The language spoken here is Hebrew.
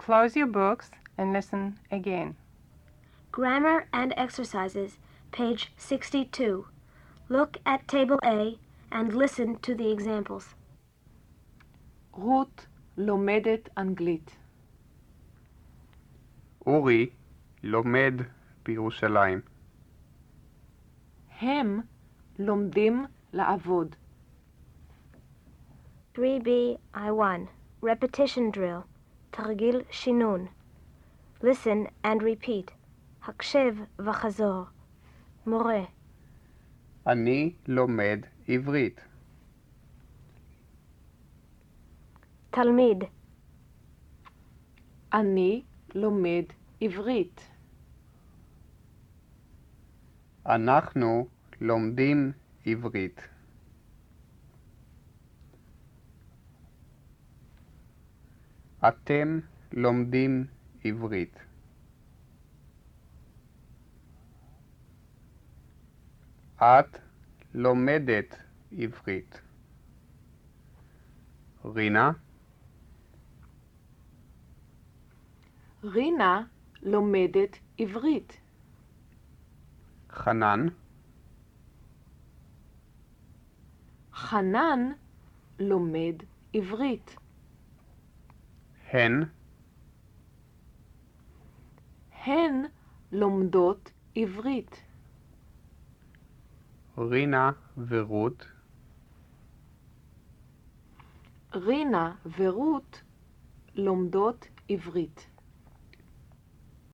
Close your books and listen again. Grammar and exercises, page 62. Look at Table A and listen to the examples. רות לומדת אנגלית. אורי לומד בירושלים. הם לומדים לעבוד. 3B I1 Repetition Drill תרגיל שינון Listen and repeat הקשב וחזור מורה אני לומד עברית. תלמיד אני לומד עברית. אנחנו לומדים עברית. אתם לומדים עברית. את לומדת עברית. רינה, רינה לומדת עברית. חנן, חנן לומד עברית. הן, הן לומדות עברית. רינה ורות, רינה ורות לומדות עברית.